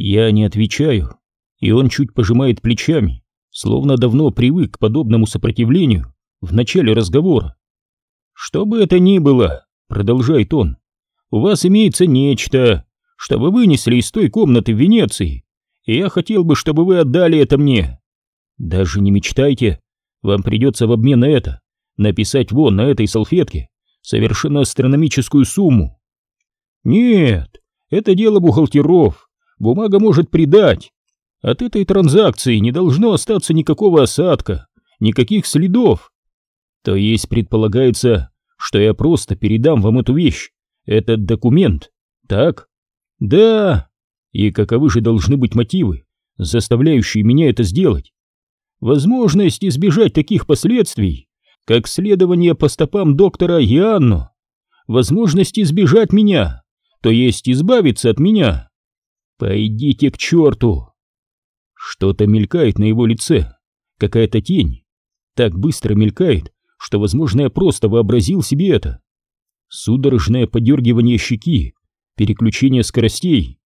Я не отвечаю, и он чуть пожимает плечами, словно давно привык к подобному сопротивлению в начале разговора. «Что бы это ни было», — продолжает он, — «у вас имеется нечто, что вы вынесли из той комнаты в Венеции, и я хотел бы, чтобы вы отдали это мне. Даже не мечтайте, вам придется в обмен на это написать вон на этой салфетке совершенно астрономическую сумму. Нет, это дело бухгалтеров, бумага может предать. От этой транзакции не должно остаться никакого осадка, никаких следов. То есть предполагается, что я просто передам вам эту вещь, этот документ, так? Да. И каковы же должны быть мотивы, заставляющие меня это сделать? Возможность избежать таких последствий, как следование по стопам доктора Иоанну. Возможность избежать меня, то есть избавиться от меня. Пойдите к черту. Что-то мелькает на его лице, какая-то тень. Так быстро мелькает, что, возможно, я просто вообразил себе это. Судорожное подергивание щеки, переключение скоростей.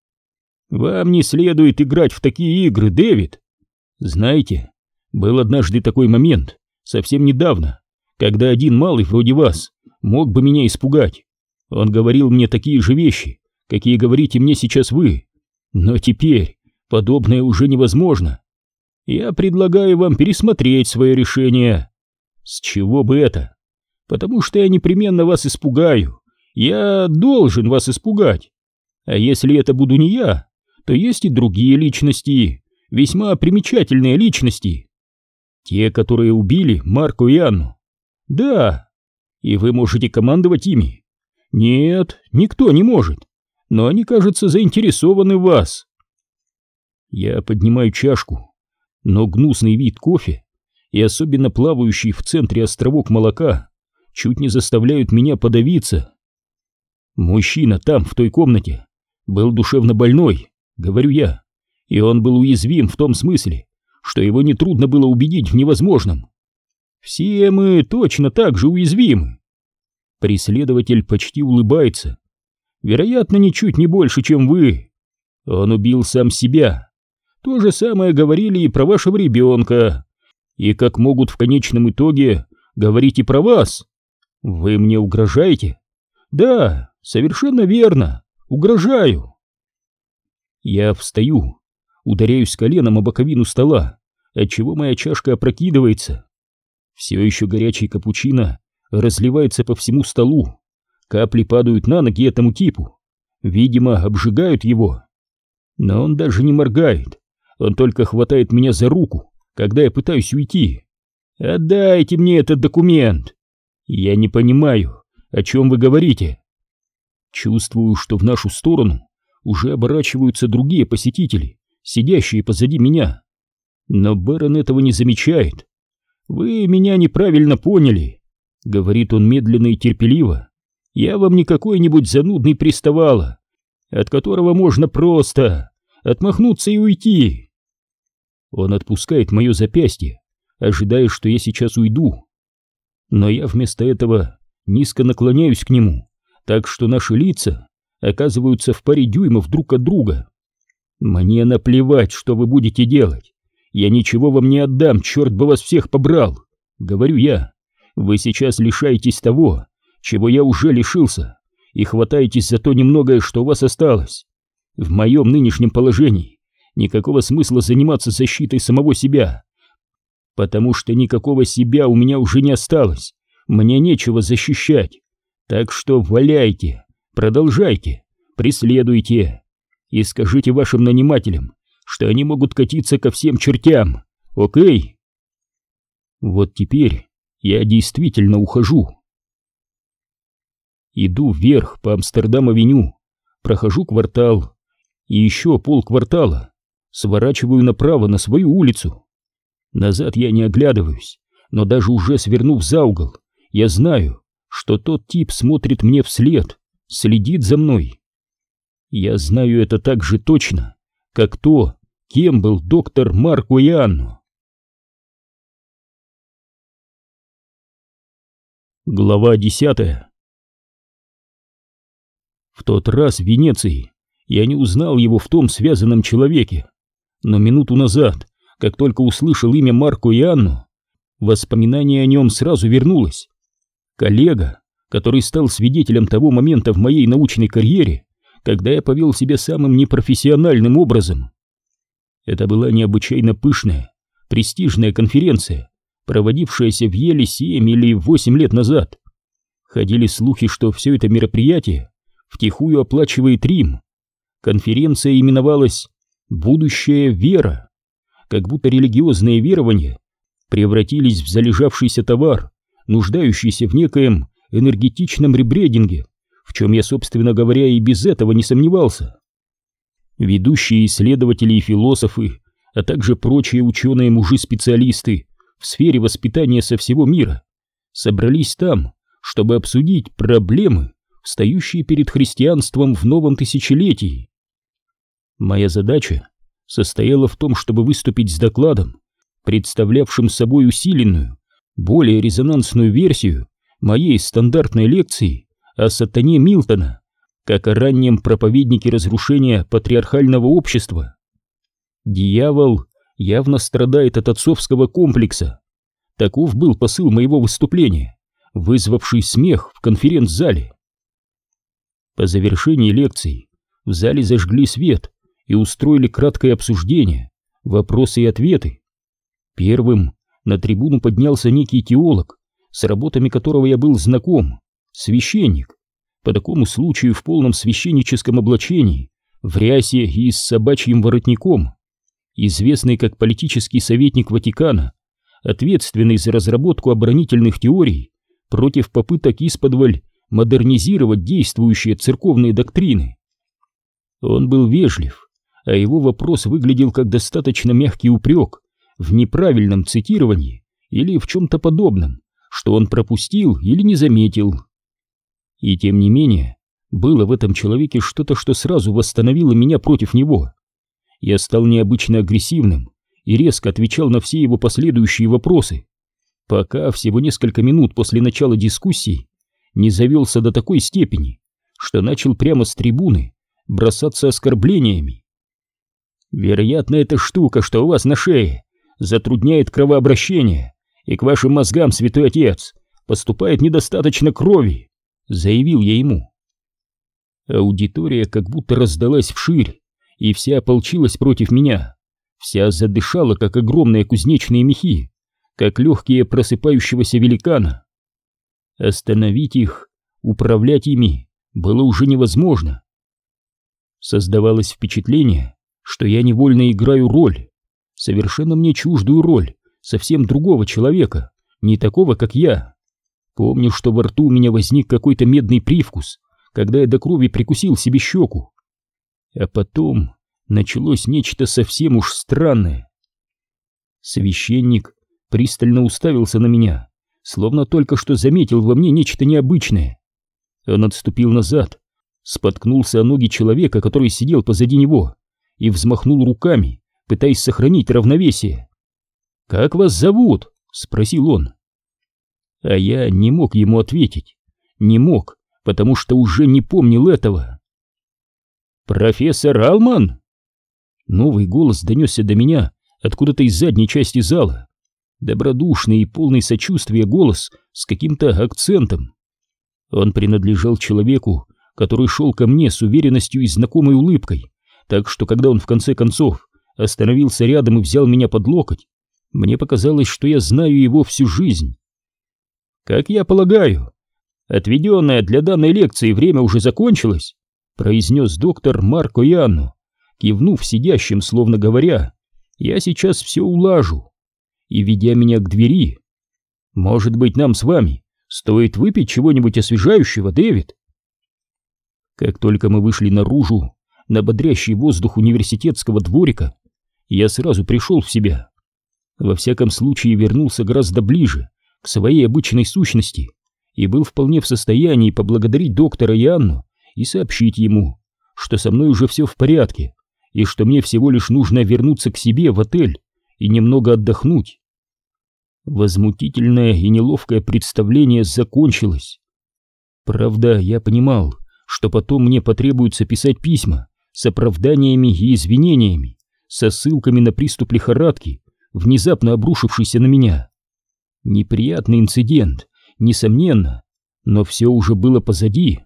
Вам не следует играть в такие игры, Дэвид. Знаете, был однажды такой момент, совсем недавно, когда один малый вроде вас мог бы меня испугать. Он говорил мне такие же вещи, какие говорите мне сейчас вы. Но теперь подобное уже невозможно. Я предлагаю вам пересмотреть свое решение. С чего бы это? Потому что я непременно вас испугаю. Я должен вас испугать. А если это буду не я, то есть и другие личности, весьма примечательные личности. Те, которые убили Марку и Анну. Да, и вы можете командовать ими. Нет, никто не может. Но они, кажется, заинтересованы в вас. Я поднимаю чашку, но гнусный вид кофе и особенно плавающий в центре островок молока чуть не заставляют меня подавиться. Мужчина там, в той комнате, был душевно больной, говорю я, и он был уязвим в том смысле, что его нетрудно было убедить в невозможном. Все мы точно так же уязвимы. Преследователь почти улыбается. Вероятно, ничуть не больше, чем вы. Он убил сам себя. То же самое говорили и про вашего ребенка. И как могут в конечном итоге говорить и про вас. Вы мне угрожаете? Да, совершенно верно. Угрожаю. Я встаю, ударяюсь коленом о боковину стола, отчего моя чашка опрокидывается. Все еще горячий капучино разливается по всему столу. Капли падают на ноги этому типу. Видимо, обжигают его. Но он даже не моргает. Он только хватает меня за руку, когда я пытаюсь уйти. «Отдайте мне этот документ!» «Я не понимаю, о чем вы говорите?» Чувствую, что в нашу сторону уже оборачиваются другие посетители, сидящие позади меня. Но Бэрон этого не замечает. «Вы меня неправильно поняли. — говорит он медленно и терпеливо, — «я вам не какой-нибудь занудный приставала, от которого можно просто отмахнуться и уйти». Он отпускает мое запястье, ожидая, что я сейчас уйду. Но я вместо этого низко наклоняюсь к нему, так что наши лица оказываются в паре дюймов друг от друга. Мне наплевать, что вы будете делать. Я ничего вам не отдам, черт бы вас всех побрал, говорю я. Вы сейчас лишаетесь того, чего я уже лишился, и хватаетесь за то немногое, что у вас осталось. В моем нынешнем положении никакого смысла заниматься защитой самого себя, потому что никакого себя у меня уже не осталось, мне нечего защищать. Так что валяйте, продолжайте, преследуйте и скажите вашим нанимателям, что они могут катиться ко всем чертям, окей? Вот теперь я действительно ухожу. Иду вверх по Амстердам-авеню, прохожу квартал и еще полквартала, сворачиваю направо на свою улицу. Назад я не оглядываюсь, но даже уже свернув за угол, я знаю, что тот тип смотрит мне вслед, следит за мной. Я знаю это так же точно, как то, кем был доктор Марко Иоанну. Глава десятая В тот раз в Венеции я не узнал его в том связанном человеке. Но минуту назад, как только услышал имя Марко и Анну, воспоминание о нем сразу вернулось. Коллега, который стал свидетелем того момента в моей научной карьере, когда я повел себя самым непрофессиональным образом. Это была необычайно пышная, престижная конференция, проводившаяся в Еле 7 или 8 лет назад. Ходили слухи, что все это мероприятие втихую оплачивает Рим. Конференция именовалась «Будущая вера», как будто религиозные верования превратились в залежавшийся товар, нуждающийся в некоем энергетичном ребрединге, в чем я, собственно говоря, и без этого не сомневался. Ведущие исследователи и философы, а также прочие ученые-мужи-специалисты в сфере воспитания со всего мира собрались там, чтобы обсудить проблемы, встающие перед христианством в новом тысячелетии. Моя задача состояла в том, чтобы выступить с докладом, представлявшим собой усиленную, более резонансную версию моей стандартной лекции о сатане Милтона, как о раннем проповеднике разрушения патриархального общества. Дьявол явно страдает от отцовского комплекса. Таков был посыл моего выступления, вызвавший смех в конференц-зале. По завершении лекции в зале зажгли свет и устроили краткое обсуждение, вопросы и ответы. Первым на трибуну поднялся некий теолог, с работами которого я был знаком, священник, по такому случаю в полном священническом облачении, в рясе и с собачьим воротником, известный как политический советник Ватикана, ответственный за разработку оборонительных теорий против попыток исподволь модернизировать действующие церковные доктрины. Он был вежлив, а его вопрос выглядел как достаточно мягкий упрек в неправильном цитировании или в чем-то подобном, что он пропустил или не заметил. И тем не менее, было в этом человеке что-то, что сразу восстановило меня против него. Я стал необычно агрессивным и резко отвечал на все его последующие вопросы, пока всего несколько минут после начала дискуссии не завелся до такой степени, что начал прямо с трибуны бросаться оскорблениями. Вероятно, эта штука, что у вас на шее, затрудняет кровообращение, и к вашим мозгам, святой отец, поступает недостаточно крови, заявил я ему. Аудитория как будто раздалась вширь, и вся ополчилась против меня, вся задышала, как огромные кузнечные мехи, как легкие просыпающегося великана. Остановить их, управлять ими было уже невозможно. Создавалось впечатление, что я невольно играю роль, совершенно мне чуждую роль, совсем другого человека, не такого, как я. Помню, что во рту у меня возник какой-то медный привкус, когда я до крови прикусил себе щеку. А потом началось нечто совсем уж странное. Священник пристально уставился на меня, словно только что заметил во мне нечто необычное. Он отступил назад, споткнулся о ноги человека, который сидел позади него, и взмахнул руками, пытаясь сохранить равновесие. «Как вас зовут?» — спросил он. А я не мог ему ответить. Не мог, потому что уже не помнил этого. «Профессор Алман?» Новый голос донесся до меня откуда-то из задней части зала добродушный и полный сочувствия голос с каким-то акцентом. Он принадлежал человеку, который шел ко мне с уверенностью и знакомой улыбкой, так что когда он в конце концов остановился рядом и взял меня под локоть, мне показалось, что я знаю его всю жизнь. «Как я полагаю, отведенное для данной лекции время уже закончилось», произнес доктор Марко Янну, кивнув сидящим, словно говоря, «Я сейчас все улажу» и ведя меня к двери. «Может быть, нам с вами стоит выпить чего-нибудь освежающего, Дэвид?» Как только мы вышли наружу, на бодрящий воздух университетского дворика, я сразу пришел в себя. Во всяком случае, вернулся гораздо ближе к своей обычной сущности и был вполне в состоянии поблагодарить доктора и Анну и сообщить ему, что со мной уже все в порядке и что мне всего лишь нужно вернуться к себе в отель и немного отдохнуть. Возмутительное и неловкое представление закончилось. Правда, я понимал, что потом мне потребуется писать письма с оправданиями и извинениями, со ссылками на приступ лихорадки, внезапно обрушившийся на меня. Неприятный инцидент, несомненно, но все уже было позади.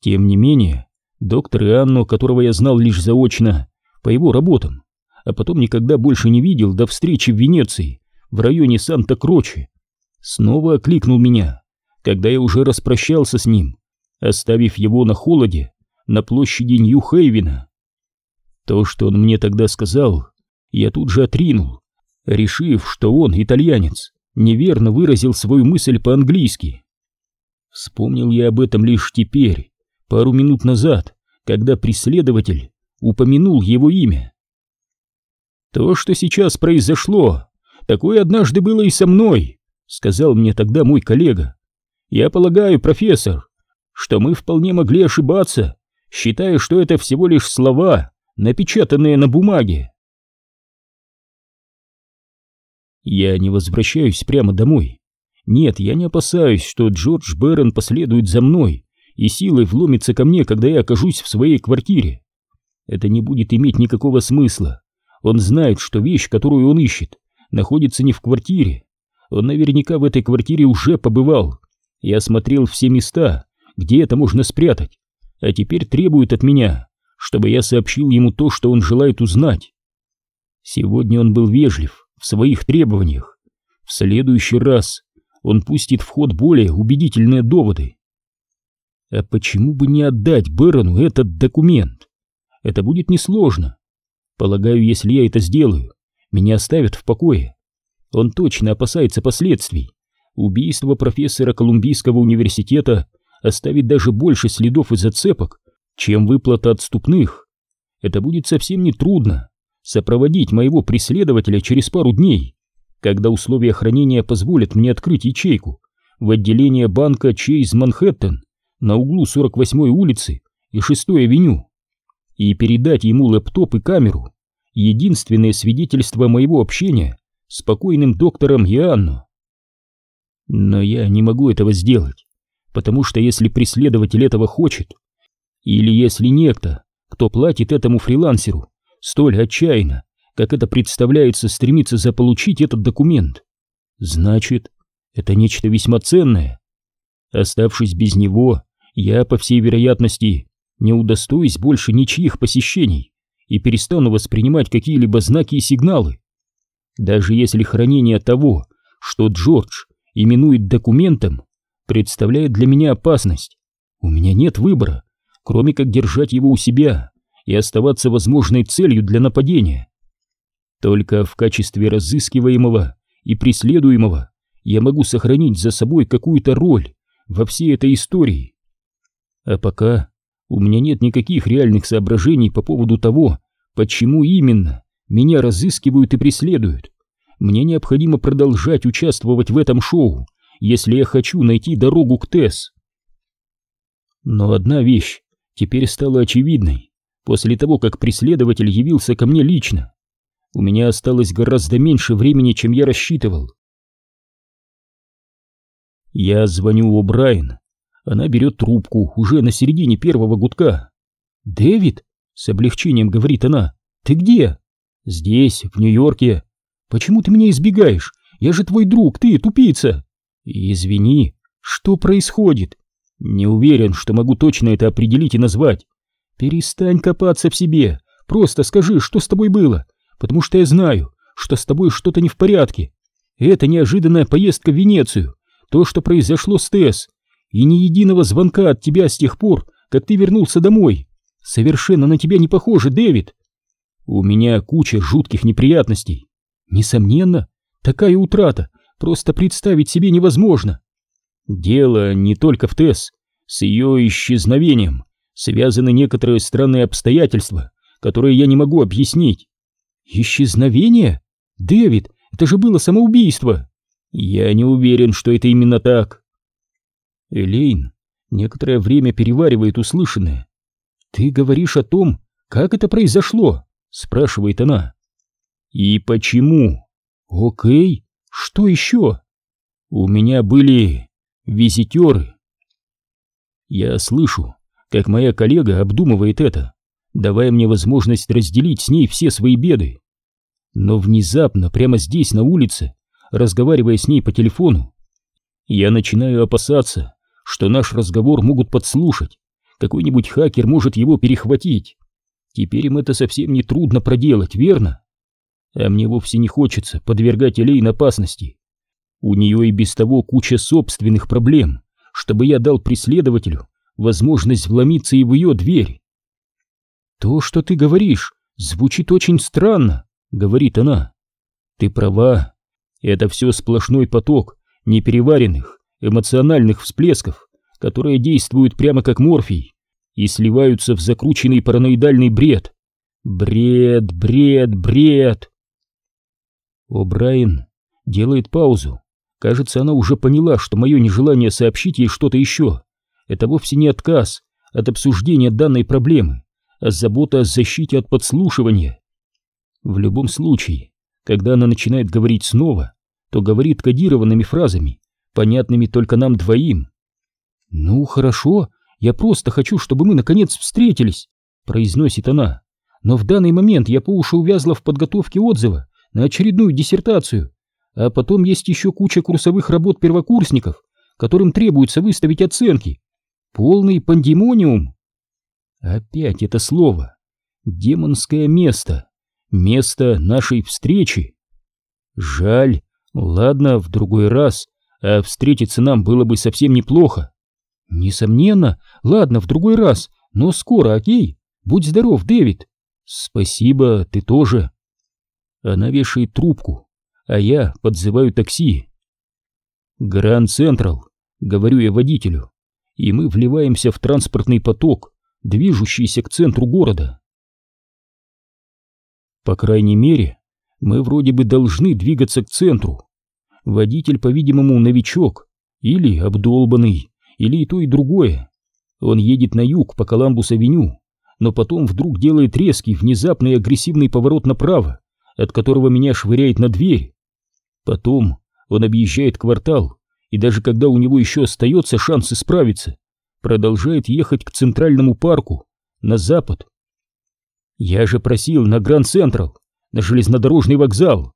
Тем не менее, доктор Иоанно, которого я знал лишь заочно, по его работам, а потом никогда больше не видел до встречи в Венеции, в районе Санта-Кроче, снова окликнул меня, когда я уже распрощался с ним, оставив его на холоде на площади Нью-Хейвена. То, что он мне тогда сказал, я тут же отринул, решив, что он, итальянец, неверно выразил свою мысль по-английски. Вспомнил я об этом лишь теперь, пару минут назад, когда преследователь упомянул его имя. То, что сейчас произошло, такое однажды было и со мной, сказал мне тогда мой коллега. Я полагаю, профессор, что мы вполне могли ошибаться, считая, что это всего лишь слова, напечатанные на бумаге. Я не возвращаюсь прямо домой. Нет, я не опасаюсь, что Джордж Бэрон последует за мной и силой вломится ко мне, когда я окажусь в своей квартире. Это не будет иметь никакого смысла. Он знает, что вещь, которую он ищет, находится не в квартире. Он наверняка в этой квартире уже побывал. Я осмотрел все места, где это можно спрятать, а теперь требует от меня, чтобы я сообщил ему то, что он желает узнать. Сегодня он был вежлив в своих требованиях. В следующий раз он пустит в ход более убедительные доводы. А почему бы не отдать Бэрону этот документ? Это будет несложно. Полагаю, если я это сделаю, меня оставят в покое. Он точно опасается последствий. Убийство профессора Колумбийского университета оставит даже больше следов и зацепок, чем выплата отступных. Это будет совсем не трудно сопроводить моего преследователя через пару дней, когда условия хранения позволят мне открыть ячейку в отделение банка Чейз Манхэттен на углу 48-й улицы и 6-й авеню и передать ему лэптоп и камеру, единственное свидетельство моего общения с покойным доктором Иоанно. Но я не могу этого сделать, потому что если преследователь этого хочет, или если некто, кто платит этому фрилансеру, столь отчаянно, как это представляется, стремится заполучить этот документ, значит, это нечто весьма ценное. Оставшись без него, я, по всей вероятности, не удостоюсь больше ничьих посещений и перестану воспринимать какие-либо знаки и сигналы. Даже если хранение того, что Джордж именует документом, представляет для меня опасность, у меня нет выбора, кроме как держать его у себя и оставаться возможной целью для нападения. Только в качестве разыскиваемого и преследуемого я могу сохранить за собой какую-то роль во всей этой истории. А пока у меня нет никаких реальных соображений по поводу того, почему именно меня разыскивают и преследуют. Мне необходимо продолжать участвовать в этом шоу, если я хочу найти дорогу к Тесс. Но одна вещь теперь стала очевидной после того, как преследователь явился ко мне лично. У меня осталось гораздо меньше времени, чем я рассчитывал. Я звоню О'Брайен она берет трубку уже на середине первого гудка. «Дэвид?» — с облегчением говорит она. «Ты где?» «Здесь, в Нью-Йорке». «Почему ты меня избегаешь? Я же твой друг, ты тупица!» «Извини, что происходит?» «Не уверен, что могу точно это определить и назвать». «Перестань копаться в себе, просто скажи, что с тобой было, потому что я знаю, что с тобой что-то не в порядке. Это неожиданная поездка в Венецию, то, что произошло с Тесс, и ни единого звонка от тебя с тех пор, как ты вернулся домой. Совершенно на тебя не похоже, Дэвид. У меня куча жутких неприятностей. Несомненно, такая утрата просто представить себе невозможно. Дело не только в Тесс. С ее исчезновением связаны некоторые странные обстоятельства, которые я не могу объяснить. Исчезновение? Дэвид, это же было самоубийство. Я не уверен, что это именно так. Элейн некоторое время переваривает услышанное. «Ты говоришь о том, как это произошло?» — спрашивает она. «И почему?» «Окей, что еще?» «У меня были визитеры». Я слышу, как моя коллега обдумывает это, давая мне возможность разделить с ней все свои беды. Но внезапно, прямо здесь, на улице, разговаривая с ней по телефону, я начинаю опасаться, что наш разговор могут подслушать, какой-нибудь хакер может его перехватить. Теперь им это совсем не трудно проделать, верно? А мне вовсе не хочется подвергать Элейн опасности. У нее и без того куча собственных проблем, чтобы я дал преследователю возможность вломиться и в ее дверь. «То, что ты говоришь, звучит очень странно», — говорит она. «Ты права. Это все сплошной поток непереваренных, эмоциональных всплесков, которые действуют прямо как морфий и сливаются в закрученный параноидальный бред. Бред, бред, бред!» О'Брайен делает паузу. Кажется, она уже поняла, что мое нежелание сообщить ей что-то еще — это вовсе не отказ от обсуждения данной проблемы, а забота о защите от подслушивания. В любом случае, когда она начинает говорить снова, то говорит кодированными фразами, понятными только нам двоим. «Ну, хорошо, я просто хочу, чтобы мы наконец встретились», — произносит она. «Но в данный момент я по уши увязла в подготовке отзыва на очередную диссертацию, а потом есть еще куча курсовых работ первокурсников, которым требуется выставить оценки. Полный пандемониум». Опять это слово. Демонское место. Место нашей встречи. Жаль. Ладно, в другой раз. А встретиться нам было бы совсем неплохо. Несомненно. Ладно, в другой раз. Но скоро, окей? Будь здоров, Дэвид. Спасибо, ты тоже. Она вешает трубку, а я подзываю такси. Гранд Централ, говорю я водителю, и мы вливаемся в транспортный поток, движущийся к центру города. По крайней мере, мы вроде бы должны двигаться к центру. Водитель, по-видимому, новичок, или обдолбанный, или и то, и другое. Он едет на юг по Коламбус-авеню, но потом вдруг делает резкий, внезапный агрессивный поворот направо, от которого меня швыряет на дверь. Потом он объезжает квартал, и даже когда у него еще остается шанс исправиться, продолжает ехать к центральному парку, на запад. Я же просил на Гранд Централ, на железнодорожный вокзал.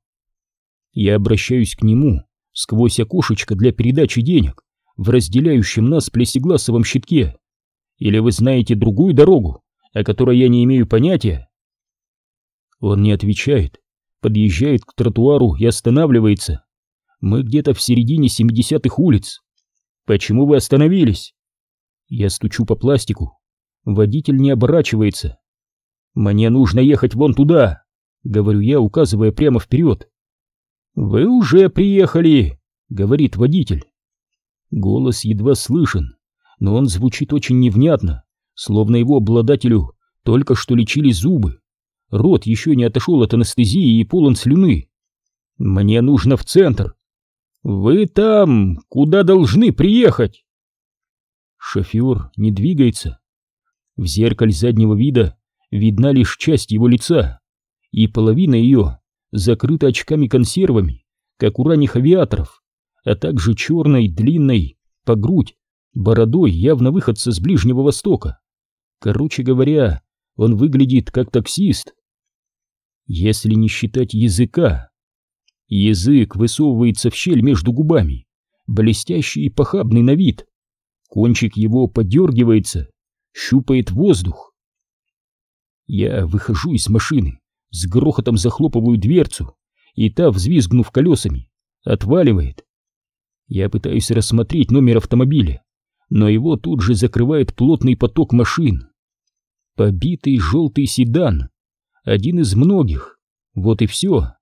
Я обращаюсь к нему сквозь окошечко для передачи денег в разделяющем нас плесегласовом щитке. Или вы знаете другую дорогу, о которой я не имею понятия? Он не отвечает, подъезжает к тротуару и останавливается. Мы где-то в середине 70-х улиц. Почему вы остановились? Я стучу по пластику. Водитель не оборачивается. «Мне нужно ехать вон туда», — говорю я, указывая прямо вперед. «Вы уже приехали», — говорит водитель. Голос едва слышен, но он звучит очень невнятно, словно его обладателю только что лечили зубы. Рот еще не отошел от анестезии и полон слюны. «Мне нужно в центр». «Вы там, куда должны приехать?» Шофер не двигается. В зеркале заднего вида видна лишь часть его лица, и половина ее закрыта очками-консервами, как у ранних авиаторов, а также черной, длинной, по грудь, бородой явно выходца с Ближнего Востока. Короче говоря, он выглядит как таксист. Если не считать языка. Язык высовывается в щель между губами, блестящий и похабный на вид. Кончик его подергивается, щупает воздух. Я выхожу из машины, с грохотом захлопываю дверцу, и та, взвизгнув колесами, отваливает. Я пытаюсь рассмотреть номер автомобиля, но его тут же закрывает плотный поток машин. Побитый желтый седан, один из многих, вот и все.